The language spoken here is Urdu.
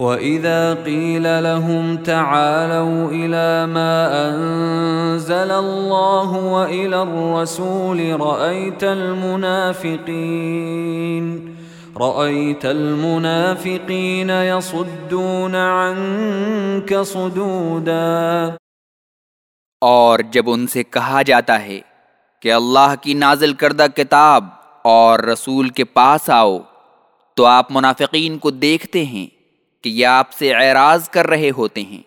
وَإِذَا قِيلَ لَهُمْ تَعَالَوْا إِلَى مَا أَنزَلَ اللَّهُ وَإِلَى الرَّسُولِ رَأَيْتَ الْمُنَافِقِينَ رأيت المنافقين يصدون عنك صدودا اور جب ان سے کہا جاتا ہے کہ اللہ کی نازل کردہ کتاب اور رسول کے پاس آؤ تو آپ منافقین کو دیکھتے ہیں۔ کہ یہ آپ سے اعراض کر رہے ہوتے ہیں۔